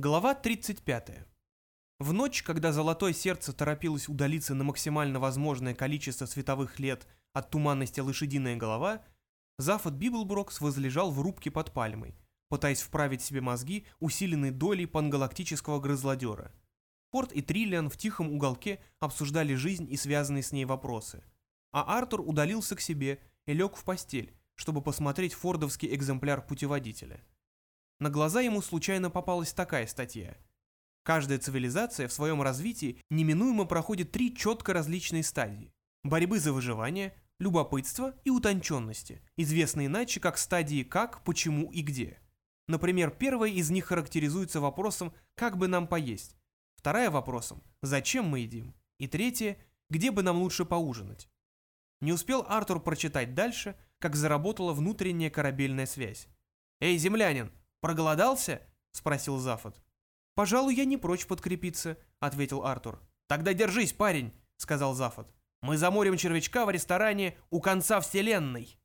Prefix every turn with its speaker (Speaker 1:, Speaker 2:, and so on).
Speaker 1: Глава 35. В ночь, когда Золотое Сердце торопилось удалиться на максимально возможное количество световых лет от туманности лошадиная голова, Зафод Библброкс возлежал в рубке под пальмой, пытаясь вправить себе мозги усиленной долей пангалактического грызлодера. Форд и Триллиан в тихом уголке обсуждали жизнь и связанные с ней вопросы. А Артур удалился к себе и лег в постель, чтобы посмотреть фордовский экземпляр путеводителя – на глаза ему случайно попалась такая статья. Каждая цивилизация в своем развитии неминуемо проходит три четко различные стадии. Борьбы за выживание, любопытства и утонченности, известные иначе как стадии «как», «почему» и «где». Например, первая из них характеризуется вопросом «как бы нам поесть?», вторая вопросом «зачем мы едим?» и третья «где бы нам лучше поужинать?». Не успел Артур прочитать дальше, как заработала внутренняя корабельная связь. «Эй, землянин, «Проголодался?» — спросил Зафот. «Пожалуй, я не прочь подкрепиться», — ответил Артур. «Тогда держись, парень», — сказал Зафот. «Мы заморим червячка в ресторане у конца вселенной».